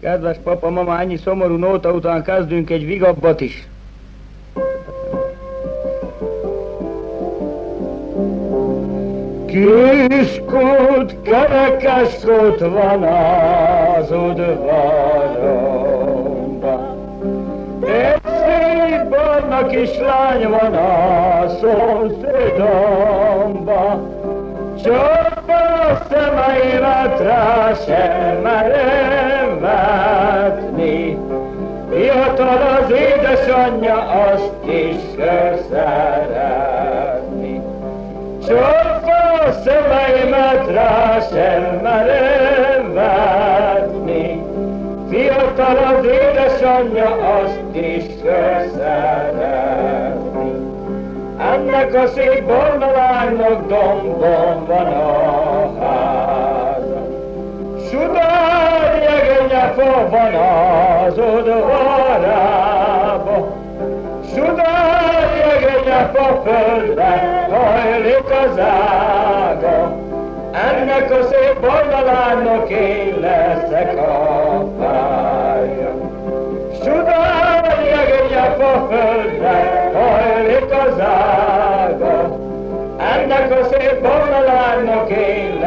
Kedves papa, mama, ennyi szomorú nóta után kezdünk egy vigabbat is. Kiskút, kerekeskút van az udvaromba. Egy szép barna kislány van a szomszédomba. Csak a szemeimet rá sem merem Fiatal az édesanyja, azt is szeretni. Csak a szemeimet rá sem merem vetni. Fiatal az édesanyja, azt is szeretni. Ennek a szép barna lánynak dombon van a háza. Sudár jegenye fa van az udvarába. Sudár jegenye fa földre hajlik az ága. Ennek a szép barna lánynak én leszek a pálya. Sudár jegenye fa földre hajlik az ága. Ennek a szép barna lánynak én